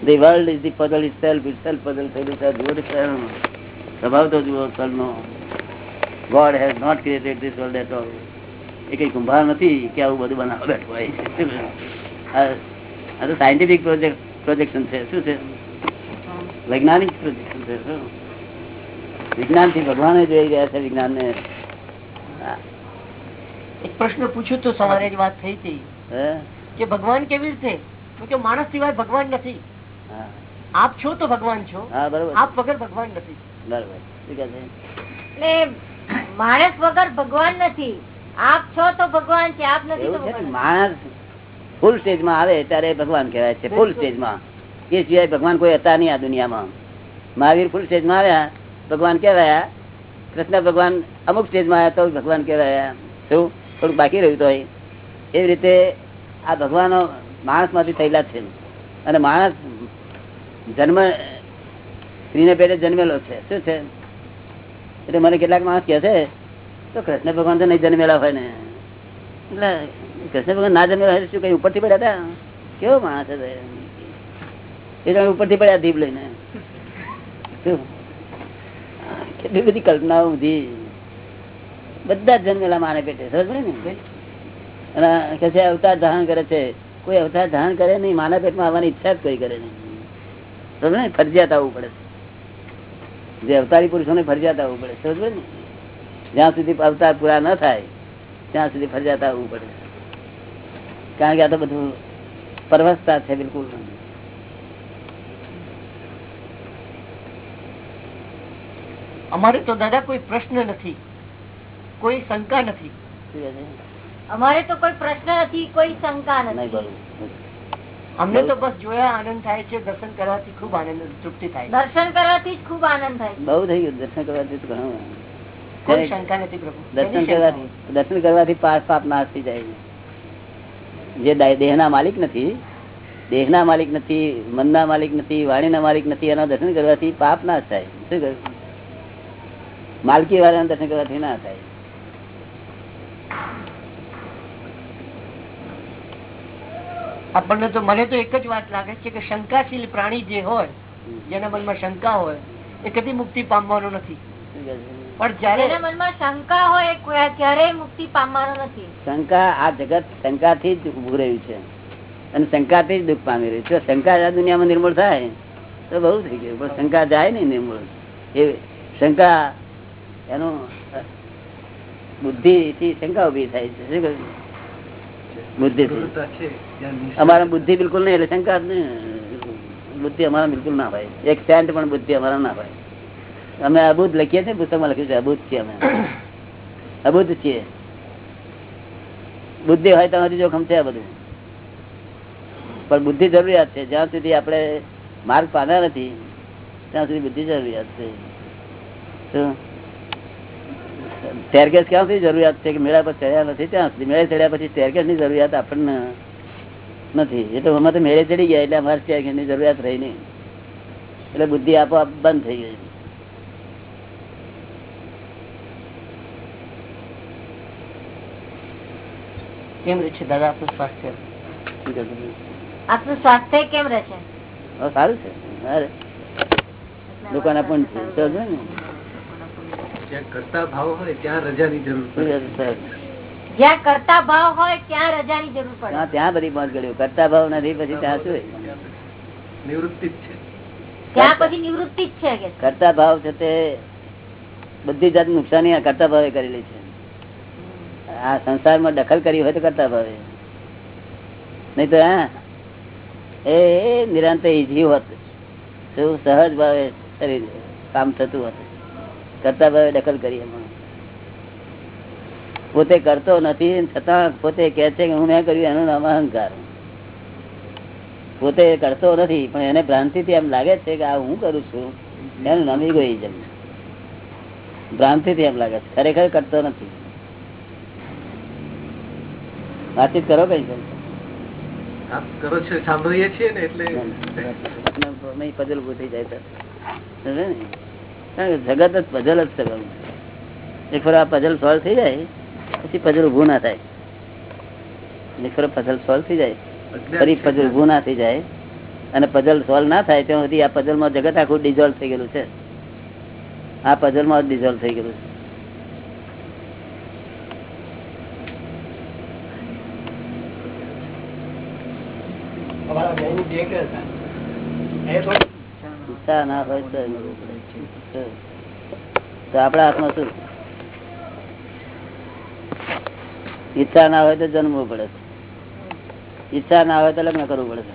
The world is the puzzle itself, itself puzzle થયેલું છે જુઓ સ્વભાવ તો જુઓ કલનો God has not created this world at all એ કઈ કુંભાર નથી કે આવું બધું બનાવવા બેઠો હોય. આ તો સાયન્ટિફિક પ્રોજેક્ટ પ્રોજેક્શન છે. શું છે? વૈજ્ઞાનિક પ્રોજેક્શન છે શું? વિજ્ઞાનથી ભગવાને જોઈ ગયા છે વિજ્ઞાન ને એક પ્રશ્ન પૂછ્યું તો સવારે જ વાત થઈ હતી. કે ભગવાન કેવી રીતે? કે માણસ સિવાય ભગવાન નથી. આપ છો તો ભગવાન છો. આપ વગર ભગવાન નથી. બરોબર. માણસ વગર ભગવાન નથી. આપ છો તો ભગવાન છે આપ નથી તો એવું છે ને, ભગવાન. માણસ ફૂલ સ્ટેજમાં આવે ત્યારે ભગવાન કહેવાય છે ફૂલ સ્ટેજમાં. એ સિવાય ભગવાન કોઈ હતા નહીં આ દુનિયામાં. મહાવીર ફૂલ સ્ટેજમાં આવ્યા ભગવાન કહેવાયા કૃષ્ણ ભગવાન અમુક સ્ટેજમાં આવ્યા તો ભગવાન કહેવાયા. શું? થોડુંક બાકી રહ્યું તો એવી રીતે આ ભગવાનો માણસમાંથી થયેલા છે. અને માણસ જન્મ સ્ત્રીને પેટે જન્મેલો છે. શું છે? એટલે મને કેટલાક માણસ કહે છે તો કૃષ્ણ ભગવાન તો નહીં જન્મેલા હોય ને. એટલે કૃષ્ણ ભગવાન ના જન્મેલા હોય શું કઈ ઉપરથી પડ્યા કેવો માણસ એ? એ તો ઉપરથી પડ્યા દીપ લઈને. કેટલી બધી કલ્પનાઓ બધી. બધા જન્મેલા માને પેટે. સમજ ને? અને છે, અવતાર ધારણ કરે છે. કોઈ અવતાર ધારણ કરે નહીં, માના પેટમાં આવવાની ઈચ્છા જ કોઈ કરે નહીં. સમજ ફરજિયાત આવવું પડે. જે અવતારી પુરુષોને ફરજિયાત આવવું પડે. સમજ ને? જ્યાં સુધી અવતાર પૂરા ન થાય ત્યાં સુધી ફરજિયાત આવવું પડે. કારણ કે આ તો બધું પરવસતા છે બિલકુલ. અમારે તો દાદા કોઈ પ્રશ્ન નથી કોઈ શંકા નથી? અમારે તો કોઈ પ્રશ્ન નથી કોઈ શંકા નથી. અમને તો બસ જોયા આનંદ થાય છે દર્શન કરવાથી ખૂબ આનંદ તૃપ્તિ થાય દર્શન કરવાથી જ ખૂબ આનંદ થાય છે. બહુ થઈ ગયું દર્શન કરવાથી ઘણો ઘણું. દર્શન કરવાથી પાપ પાપ નાશ થઈ જાય જે દેહ ના માલિક નથી દેહના માલિક નથી મનના માલિક નથી વાણીના માલિક નથી એના દર્શન કરવાથી પાપ નાશ થાય. શું કહ્યું? માલકી વાળાના દર્શન કરવાથી ના થાય. આપણને તો મને તો એક જ વાત લાગે છે કે શંકાશીલ પ્રાણી જે હોય જેના મનમાં શંકા હોય એ કદી મુક્તિ પામવાનો નથી. શંકા આ નથી. શંકા થી જ ઉભું રહ્યું છે. અને શંકાથી જ દુઃખ પામી રહ્યું છે. શંકા આ દુનિયામાં નિર્મૂળ થાય તો બહુ થઈ ગયું. પણ શંકા જાય નહીં નિર્મૂળ. એ શંકા એનું બુદ્ધિ થી શંકા ઊભી થાય છે. શું કહ્યું? બુદ્ધિ અમારા બુદ્ધિ બિલકુલ નહીં એટલે શંકા બુદ્ધિ અમારા બિલકુલ ના ભાઈ એક સેન્ટ પણ બુદ્ધિ અમારા ના હોય. અમે અબુદ્ધ લખીએ છીએ પુસ્તકમાં લખ્યું છે અબુદ્ધ છીએ અમે. અબુદ્ધ છીએ. બુદ્ધિ હોય તમારી જોખમ છે આ બધું. પણ બુદ્ધિ જરૂરિયાત છે. જ્યાં સુધી આપણે માર્ગ પાડ્યા નથી ત્યાં સુધી બુદ્ધિ જરૂરિયાત છે. શું? સ્ટેરકેસ ક્યાં સુધી જરૂરિયાત છે કે મેળા પર ચડ્યા નથી? ત્યાં સુધી મેળે ચડ્યા પછી સ્ટેરકેસની જરૂરિયાત આપણને નથી. એટલે અમે તો મેળે ચડી ગયા એટલે અમારે સ્ટેરકેસની જરૂરિયાત રહી નહીં. એટલે બુદ્ધિ આપોઆપ બંધ થઈ ગઈ. કેમ રહે છે? દાદા આપણું સ્વાસ્થ્ય શું આપનું સ્વાસ્થ્ય કેમ રહે છે? સારું છે. અરે લોકોના પણ છે. ને? જ્યાં કરતા ભાવ હોય ત્યાં રજાની જરૂર પડે. કહે છે, સાહેબ? જ્યાં કરતા ભાવ હોય ત્યાં રજાની જરૂર પડે. ત્યાં ત્યાં બધી પહોંચ ગયો કરતા ભાવ નથી પછી ત્યાં શું નિવૃત્તિ જ છે. ત્યાં પછી નિવૃત્તિ જ છે કરતા ભાવ છે તે બધી જાત નુકસાની આ કરતા ભાવે કરેલી છે. આ સંસારમાં દખલ કરી હોય તો કરતા ભાવે નહીં તો એ નિરાંત ઈજી હોત. શું સહજ ભાવે શરીર કામ થતું હતું. કરતા ભાવે દખલ કરી પોતે કરતો નથી છતાં પોતે કે છે કે હું મેં કર્યું એનું નામ અહંકાર. પોતે કરતો નથી, પણ એને ભ્રાંતિ થી એમ લાગે છે કે આ હું કરું છું, એનું નામ ઇગોઇઝમ ભ્રાંતિ થી એમ લાગે છે. ખરેખર કરતો નથી. વાતચીત કરો કઈ કરો છો સાંભળીએ છીએ ને એટલે પઝલ ઉભું થઈ જાય ને? જગત જ પઝલ જ છે એક ફર આ પઝલ સોલ્વ થઈ જાય પછી પઝલ ઉભું ના થાય. એક પઝલ સોલ્વ થઈ જાય ફરી પઝલ ઉભું ના થઈ જાય અને પઝલ સોલ્વ ના થાય ત્યાં સુધી આ પઝલમાં જગત આખું ડિઝોલ્વ થઈ ગયેલું છે. આ પઝલમાં ડિઝોલ્વ થઈ ગયેલું છે. ઈચ્છા ના હોય તો આપણા હાથમાં શું? ઈચ્છા ના હોય તો જન્મવું પડે. ઈચ્છા ના હોય તો લગ્ન કરવું પડે છે.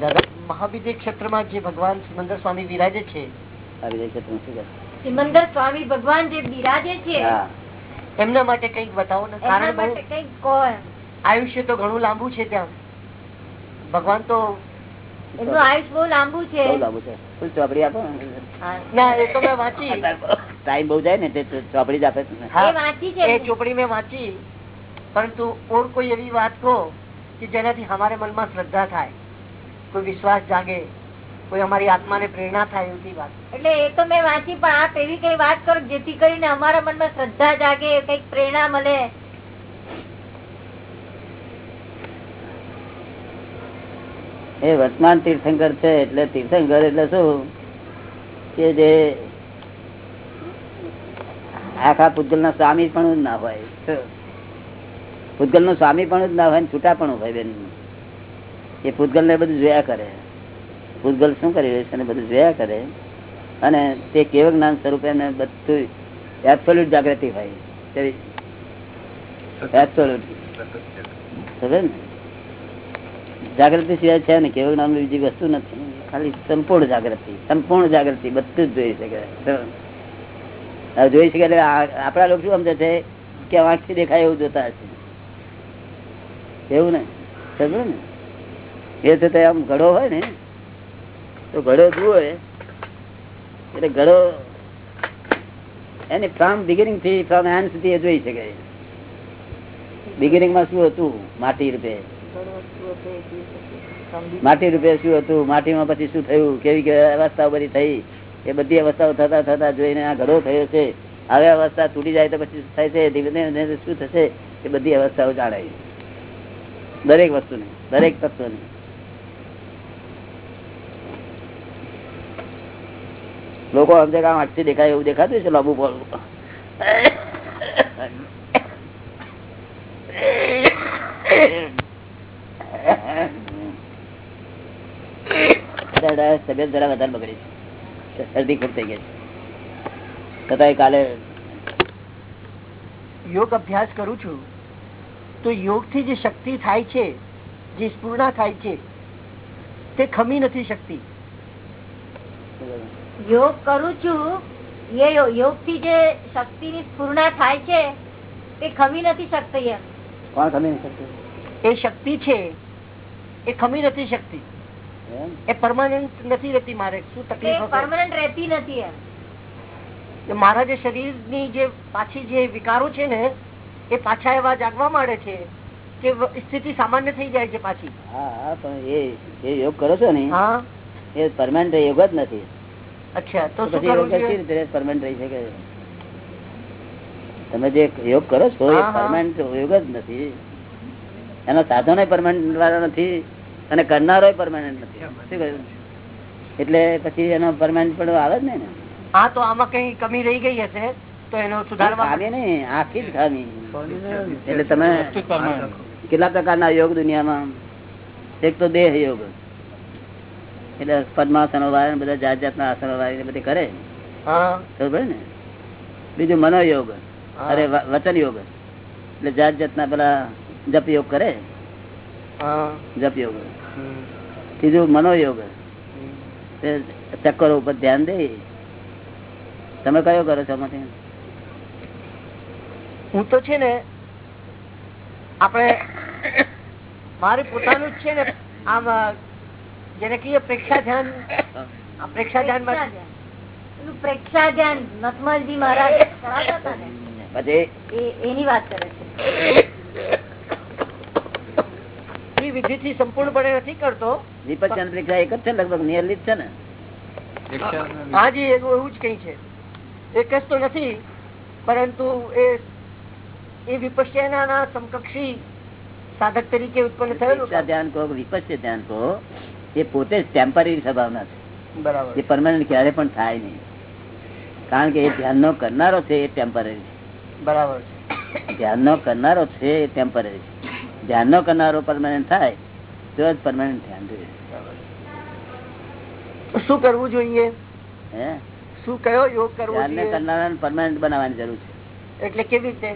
દાદા મહાવિદ્ય ક્ષેત્રમાં જે ભગવાન સિમંદર સ્વામી વિરાજે છે? સિમંદર સ્વામી ભગવાન જે બિરાજે છે એમના માટે કંઈક બતાવો ને કારણ કંઈક આયુષ્ય તો ઘણું લાંબુ છે ત્યાં. ભગવાન તો એમનું આયુષ બહુ લાંબુ છે. લાંબુ છે. ફૂલ ચોપડી આપો ના? એ તો મેં વાંચી. ટાઈમ બહુ જાય ને તે ચોપડી જ આપે છે. ને. હા, એ વાંચી છે. એ ચોપડી મેં વાંચી. પરંતુ ઓર કોઈ એવી વાત કહો કે જેનાથી અમારે મનમાં શ્રદ્ધા થાય. કોઈ વિશ્વાસ જાગે કોઈ અમારી આત્માને પ્રેરણા થાય એવી વાત. એટલે એ તો મેં વાંચી પણ આપ એવી કઈ વાત કરો જેથી કરીને અમારા મનમાં શ્રદ્ધા જાગે કંઈક પ્રેરણા મળે. એ વર્તમાન તીર્થંકર છે એટલે તીર્થંકર એટલે શું? કે જે આખા પૂજલ ના સ્વામી પણ ના હોય. પૂજલનું સ્વામી પણ ના હોય છૂટા પણ હોય બેન એ ભૂતગલ ને બધું જોયા કરે. ભૂતગલ શું કરી રહ્યું છે એને બધું જોયા કરે. અને તે કેવળ જ્ઞાન સ્વરૂપે એને બધું એબ્સોલ્યુટ જાગૃતિ હોય. એબ્સોલ્યુટ જાગૃતિ સિવાય છે ને કેવળ જ્ઞાન બીજી વસ્તુ નથી. ખાલી સંપૂર્ણ જાગૃતિ. સંપૂર્ણ જાગૃતિ. બધું જ જોઈ શકે. જોઈ શકે એટલે આપણા લોકો શું સમજે છે? કે આંખથી દેખાય એવું જોતા હશે. એવું ને? સમજો ને? એ તો તે આમ ઘડો હોય ને, તો ઘડો જુએ એટલે ઘડો એની ફ્રોમ બિગિનિંગથી ફ્રોમ એન્ડ સુધી એ જોઈ શકે બિગિનિંગમાં શું હતું? માટી રૂપે. માટી રૂપે શું હતું? માટીમાં પછી શું થયું? કેવી કેવી અવસ્થાઓ બધી થઈ? એ બધી અવસ્થાઓ થતા થતા જોઈને આ ઘડો થયો છે. હવે અવસ્થા તૂટી જાય તો પછી થાય છે? ધીમે શું થશે? એ બધી અવસ્થાઓ જાણાય. દરેક વસ્તુની, દરેક તત્વની. લોકો સમજે કે આમ આટથી દેખાય એવું દેખાતું છે લાંબુ પોળું તબિયત જરા વધારે બગડી છે. શરદી ખૂબ થઈ ગઈ છે. છતાંય કાલે યોગ અભ્યાસ કરું છું. તો યોગથી જે શક્તિ થાય છે, જે સ્પૂર્ણા થાય છે, તે ખમી નથી શકતી. યોગ કરું છું એ યોગથી જે શક્તિ ની સ્ફૂર્ણા થાય છે એ ખમી નથી શકતી એમ. કોણ ખમી નથી શકતી? એ શક્તિ છે એ ખમી નથી શકતી. એ પરમાનન્ટ નથી રહેતી મારે શું તકલીફ પરમાનન્ટ રહેતી નથી એમ. મારા જે શરીરની જે પાછી જે વિકારો છે ને એ પાછા એવા જાગવા માંડે છે કે સ્થિતિ સામાન્ય થઈ જાય છે પાછી. હા હા પણ એ યોગ કરો છો ને હા. એ પરમાનન્ટ યોગ જ નથી. અચ્છા તો પછી પરમાનન્ટ રહી શકે તમે જે યોગ કરો છો એ. પરમાનન્ટ યોગ જ નથી. એનો સાધનો પરમાનન્ટ વાળો નથી અને કરનારો પરમાનન્ટ નથી. શું કહ્યું? એટલે પછી એનો પરમાનન્ટ પણ આવે જ નહીં ને. હા તો આમાં કઈ કમી રહી ગઈ હશે? તો એનો સુધારવા આવે નહીં આખી જ ખામી. એટલે તમે કેટલા પ્રકારના યોગ દુનિયામાં? એક તો દેહ યોગ. એટલે પદ્માસનો વાળે બધા જાત જાતના આસનો વાળીને બધી કરે. ખબર ને? બીજું મનોયોગ. અરે વચન યોગ એટલે જાત જાતના પેલા જપ યોગ કરે જપ યોગ. ત્રીજું મનોયોગ. ચક્કરો ઉપર ધ્યાન દે. તમે કયો કરો છો આમાંથી? હું તો છે ને આપણે મારી પોતાનું જ છે ને આમ જેને કહીએ પ્રેક્ષા ધ્યાન પ્રેક્ષા ધ્યાનમાં પ્રેક્ષા ધ્યાન નથમલજી મહારાજ કરાવતા હતા ને? એની વાત કરે છે. સંપૂર્ણપણે નથી કરતો. વિપક્ષ પરીક્ષા એક જ છે લગભગ? નિયરલી છે ને? હાજી એવું એવું જ કઈ છે. એક જ તો નથી પરંતુ એ એ વિપશ્યના સમકક્ષી સાધક તરીકે ઉત્પન્ન થયેલું ધ્યાન કહો કે ધ્યાન કહો એ પોતે જ ટેમ્પરરી સ્વભાવના છે. બરાબર. એ પરમાનન્ટ ક્યારે પણ થાય નહીં. કારણ કે એ ધ્યાનનો કરનારો છે એ ટેમ્પરરી બરાબર ધ્યાનનો કરનારો છે એ ટેમ્પરરી ધ્યાનનો કરનારો પરમાનન્ટ થાય તો જ પરમાનન્ટ ધ્યાન જોઈએ શું કરવું જોઈએ? હે? શું કયો યોગ કરવો જોઈએ? કરનારા પરમાનન્ટ બનાવવાની જરૂર છે. એટલે કેવી રીતે?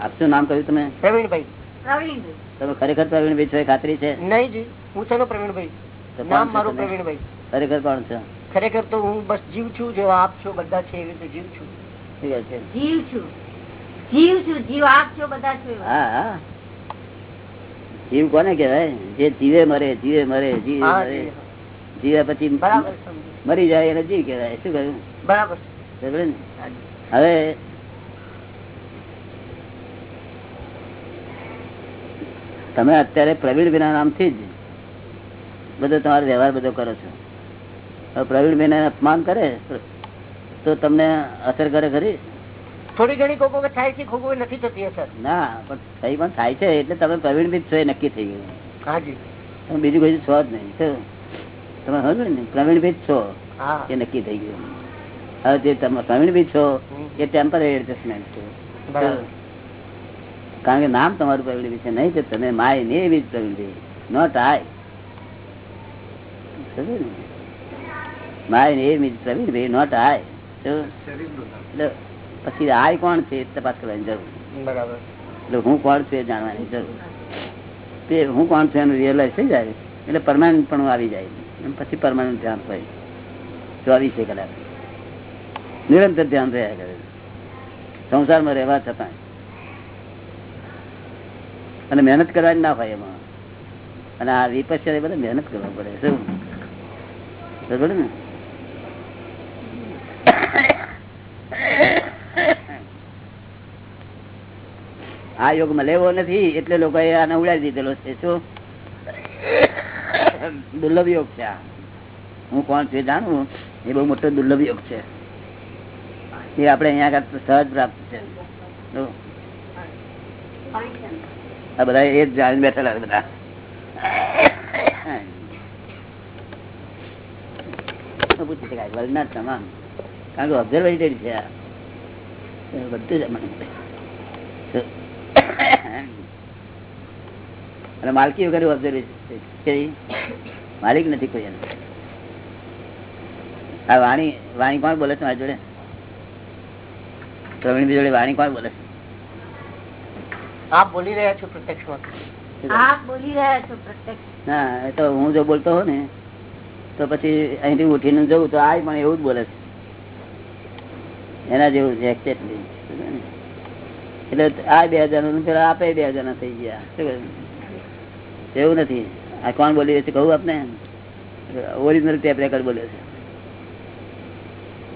આપશું નામ કહ્યું તમે? પ્રવીણભાઈ. તમે ખરેખર પ્રવીણભાઈ છો ખાતરી છે? નહીં જી હું છે પ્રવીણભાઈ. નામ મારું? પ્રવીણભાઈ. ખરેખર કોણ છે? ખરેખર તો હું બસ જીવ છું જો આપ છો બધા છે એવી રીતે જીવ છું. જીવ છું. જીવ છું જીવ આપ છો બધા છો હા હા. જીવ કોને કેવાય જે જીવે મરે જીવે મરે જીવે મરે. જીવે. પછી બરાબર મરી જાય એને જીવ કેવાય શું કહ્યું? બરાબર હવે તમે અત્યારે પ્રવીણ વિના નામથી જ બધો તમારો વ્યવહાર બધો કરો છો. હવે પ્રવીણ વિના અપમાન કરે તો તમને અસર કરે ખરી? થોડી ઘણી કોકો થાય છે કોકો નથી થતી અસર. ના પણ થઈ પણ થાય છે એટલે તમે પ્રવીણ બી છો એ નક્કી થઈ ગયું. હાજી. તમે બીજું કઈ છો જ નહીં તમે સમજો ને પ્રવીણ બી છો હા. એ નક્કી થઈ ગયું. હવે જે તમે પ્રવીણ બી છો એ ટેમ્પરરી એડજસ્ટમેન્ટ છે. બરાબર. કારણ કે નામ તમારું બી છે નહીં તો તમે માય ને એવી જ પ્રવીણ નોટ આય માય ને એવી જ પ્રવીણ ભાઈ નોટ આય પછી આય કોણ છે તપાસ કરવાની જરૂર. બરાબર. એટલે હું કોણ છું એ જાણવાની જરૂર. તે હું કોણ છું એનું રિયલાઇઝ થઈ જાય. એટલે પરમાનન્ટ પણ આવી જાય. પછી પરમાનન્ટ ધ્યાન હોય. ચોવીસે કલાક. નિરંતર ધ્યાન રહ્યા કરે. સંસારમાં રહેવા છતાં. અને મહેનત કરવાની ના હોય એમાં. અને આ વિપક્ષ એ બધા મહેનત કરવા પડે, શું? બરોબર ને? આ યોગ લેવો નથી, એટલે લોકો આને ઉડાડી દીધેલો છે, શું? દુર્લભ યોગ છે આ. હું કોણ છું જાણું? એ બહુ મોટો દુર્લભ યોગ છે. એ આપણે અહીંયા આગળ સહજ પ્રાપ્ત છે. આ બધા એ જ જાણીને બેઠેલા બધા. પૂછી શકાય વર્લ્ડના તમામ? કારણ કે ઓબ્ઝર્વેટરી છે બધું જ અને માલકી વગર ઓબ્ઝર્વેટરી માલિક નથી કોઈ. આ વાણી વાણી કોણ બોલે છે મારી જોડે? પ્રવીણ જોડે વાણી કોણ બોલે છે? આપ બોલી રહ્યા છો પ્રત્યક્ષ આપ બોલી રહ્યા છો પ્રત્યક્ષ. હા એ તો હું જો બોલતો હો ને તો પછી અહીંથી ઉઠીને જવું તો આ પણ એવું જ બોલે છે. એના જેવું છે એક્ઝેક્ટલી એટલે આ બે હજારનું પેલા આપે બે હજાર ના થઈ ગયા. શું એવું નથી. આ કોણ બોલી રહ્યું છે કહું આપને? ઓરિજિનલ ટેપ રેકર્ડ બોલ્યો છે.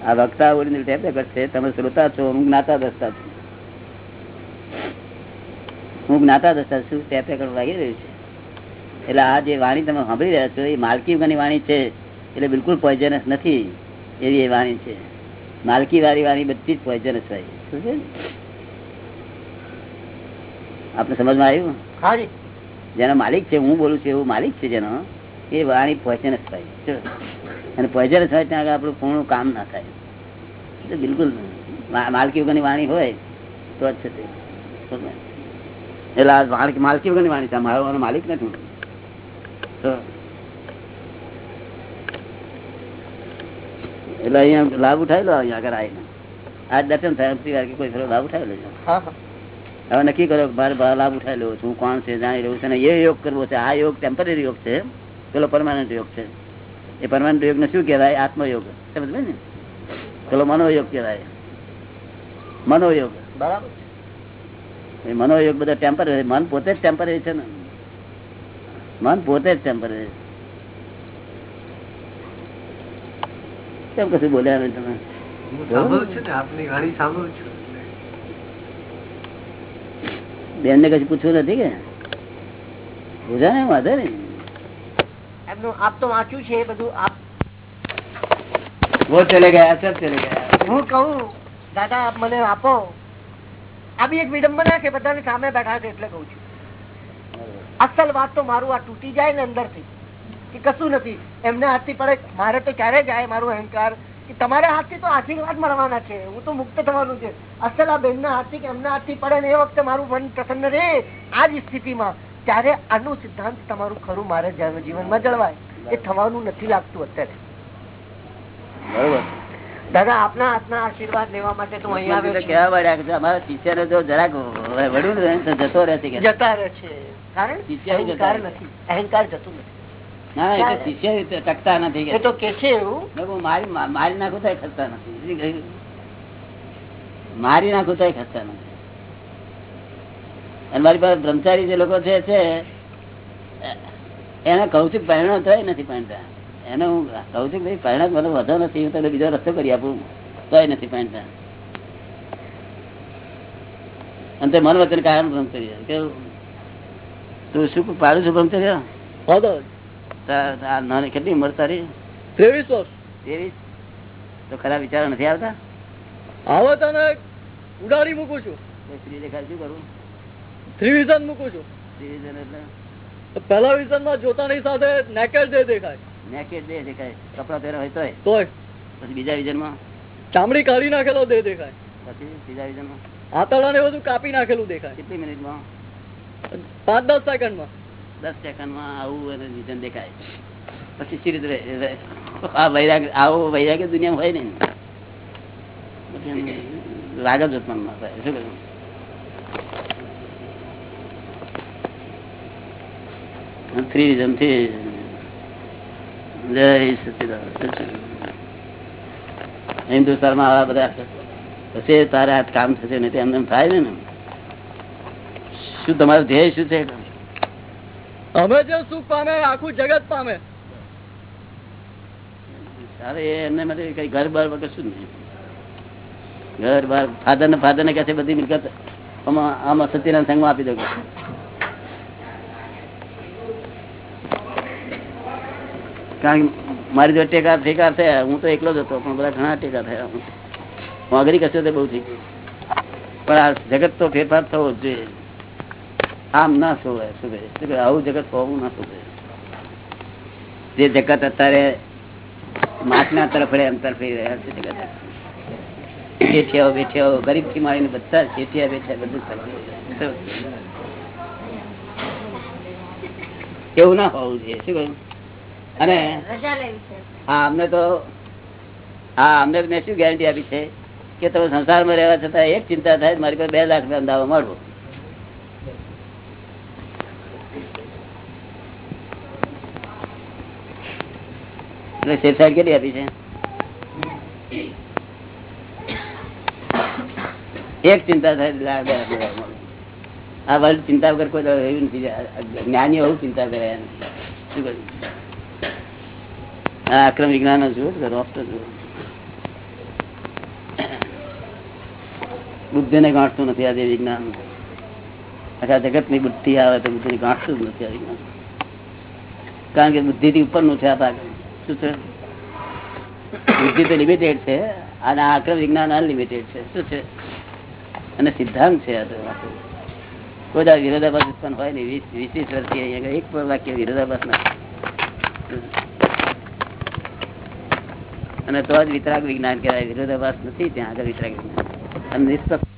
આ વક્તા ઓરિજિનલ ટેપ રેકર્ડ છે. તમે શ્રોતા છો હું જ્ઞાતા દસતા છું. હું જ્ઞાતા દશા છું તે પ્રકરણ લાગી રહ્યું છે? એટલે આ જે વાણી તમે સાંભળી રહ્યા છો એ માલકી યુગની વાણી છે એટલે બિલકુલ પોઈઝનસ નથી એવી એ વાણી છે. માલકી વાળી વાણી બધી જ પોઈઝનસ હોય. શું છે? આપણે સમજમાં આવ્યું? હાજી. જેનો માલિક છે હું બોલું છું એવું માલિક છે જેનો એ વાણી પોઈઝનસ થાય? અને પોઈઝનસ હોય ત્યાં આગળ આપણું પૂર્ણ કામ ના થાય. એટલે બિલકુલ માલકી યુગની વાણી હોય તો જ છે તે? એટલે આ માલકી વગરની વાણી મારો માલિક નથી. એટલે અહીંયા લાભ ઉઠાવેલો અહીંયા આગળ આવીને. આજ દર્શન થયા વાર કે કોઈ ખરો લાભ ઉઠાવેલો છે હવે નક્કી કરો મારે લાભ ઉઠાવી લેવો છું કોણ છે જાણી રહ્યું છે ને એ યોગ કરવો છે. આ યોગ ટેમ્પરરી યોગ છે. પેલો પરમાનન્ટ યોગ છે. એ પરમાનન્ટ યોગને શું કહેવાય? આત્મયોગ. સમજ ને? પેલો મનોયોગ કહેવાય. મનોયોગ. બરાબર. એ મનોયોગ બધા ટેમ્પરરી મન પોતે જ ટેમ્પરરી છે ને. મન પોતે જ ટેમ્પરરી કેમ કશું બોલ્યા નહીં તમે? બેન ને કશું પૂછવું નથી કે? પૂછા ને વાંધો ને આપ તો વાંચ્યું છે બધું આપ વો ચલે ગયા સબ ચલે ગયા. હું કહું દાદા આપ મને આપો. આ એક વિડંબના કે બધાને સામે બેઠા છે એટલે કઉ છું. અસલ વાત તો મારું આ તૂટી જાય ને અંદરથી, કે કશું નથી. એમને હાથથી પડે, મારે તો ક્યારે જાય મારું અહંકાર? કે તમારા હાથથી તો આશીર્વાદ મળવાના છે, હું તો મુક્ત થવાનું છે. અસલ આ બેનના હાથથી કે એમના હાથથી પડે ને એ વખતે મારું મન પ્રસન્ન રહે આ જ સ્થિતિમાં. ત્યારે આનું સિદ્ધાંત તમારું ખરું મારે જીવન- જીવનમાં જળવાય. એ થવાનું નથી લાગતું અત્યારે. બરોબર. દાદા આપના હાથના આશીર્વાદ લેવા માટે તો અહીં આવ્યો કેવા પડ્યા કે અમારા શિષ્ય જો જરાક વડું ને તો જતો રહેશે કે જતા રહે છે. કારણ? શિષ્ય અહંકાર નથી. અહંકાર જતું નથી. ના ના, એ તો શિષ્ય ટકતા નથી એ તો કે છે એવું. મારી મારી નાખું તો ખસતા નથી. મારી નાખું તો ખસતા નથી. અને મારી પાસે બ્રહ્મચારી જે લોકો છે છે એને કહું છું થાય નથી પહેણતા એને હું કહું છું ભાઈ પરિણામ મને વધો નથી હું તને બીજો રસ્તો કરી આપું. તોય નથી પહેણતા અને તે મન વચન કાયમ બ્રહ્મચર્ય. કેવું તું શું પાડું છું બ્રહ્મચર્ય? કેટલી ઉંમર તારી? ત્રેવીસ વર્ષ. ત્રેવીસ? તો ખરા વિચારો નથી આવતા? હવે તને ઉડાડી મૂકું છું. દેખાય શું કરું? ત્રિવિઝન મૂકું છું. ત્રિવિઝન એટલે? પહેલા વિઝનમાં જોતાની સાથે નેકેડ દેખાય. નેકેડ દે દેખાય. કપડા પહેરા હોય તોય. તોય? પછી બીજા વિઝનમાં ચામડી કાઢી નાખેલો દે દેખાય. પછી ત્રીજા વિઝનમાં આતરડા ને બધું કાપી નાખેલું દેખાય. કેટલી મિનિટમાં? પાંચ દસ સેકન્ડમાં. દસ સેકન્ડમાં આવું અને વિઝન દેખાય. પછી સી રીતે રહે- રહે? આ વૈરાગ આવો વૈરાગ્ય દુનિયા હોય ને રાગ જ ઉત્પન્ન થાય. શું કહ્યું થ્રી રીઝન જય સચિદાન હિન્દુસ્તાનમાં આવા બધા પછી તારે હાથ કામ થશે નહીં એમને એમ થાય ને શું તમારું ધ્યેય શું છે? અમે જે સુખ પામે આખું જગત પામે. તારે એમને માટે કઈ ઘર બાર વગર શું નહીં. ઘર બાર ફાધર ને ફાધર ને કહે છે બધી મિલકત આમાં સત્યના સંઘમાં આપી દો કે. કારણ કે મારી જો ટેકા ટેકા થયા, હું તો એકલો જ હતો, પણ બધા ઘણા ટેકા થયા. હું આગળ કશો તે બહુ થઈ પણ આ જગત તો ફેરફાર થવો જ જોઈએ. આમ ના શોભાય શું કહે? આવું જગત હોવું ના શોભે. જે જગત અત્યારે માસના તરફડે એમ તરફી રહ્યા છે જગત શેઠિયાઓ બેઠિયાઓ ગરીબથી મારીને બધા શેઠિયા બેઠિયા, બધું એવું ના હોવું જોઈએ. શું કહ્યું? અને હા અમને તો હા અમને મેં શું ગેરંટી આપી છે? કે તમે સંસારમાં રહેવા છતાં એક ચિંતા થાય મારી પાસે બે લાખ રૂપિયા દાવા મળવો. એટલે સેફ સાઈડ કેટલી આપી છે? એક ચિંતા થાય. આ વર્લ્ડ ચિંતા વગર કોઈ એવું નથી. જ્ઞાની એવું ચિંતા કરે શું કહ્યું આ અક્રમ વિજ્ઞાન બુદ્ધિ ને ગાંઠતું નથી આજે વિજ્ઞાન. આખા જગતની બુદ્ધિ આવે તો બુદ્ધિ ગાંઠતું જ નથી આ વિજ્ઞાન. કારણ કે બુદ્ધિ થી ઉપરનું છે આ ભાગ. શું છે? બુદ્ધિ તો લિમિટેડ છે, અને આ અક્રમ વિજ્ઞાન અનલિમિટેડ છે. શું છે? અને સિદ્ધાંત છે આ તો કોઈ વિરોધાભાસ ઉત્પન્ન હોય ને વીસ વીસ વર્ષથી એક વાક્ય વિરોધાભાસ નથી. અને તો જ વિતરાગ વિજ્ઞાન કહેવાય. વિરોધાભાસ નથી ત્યાં આગળ વિતરાગ વિજ્ઞાન. અને નિષ્પક્ષ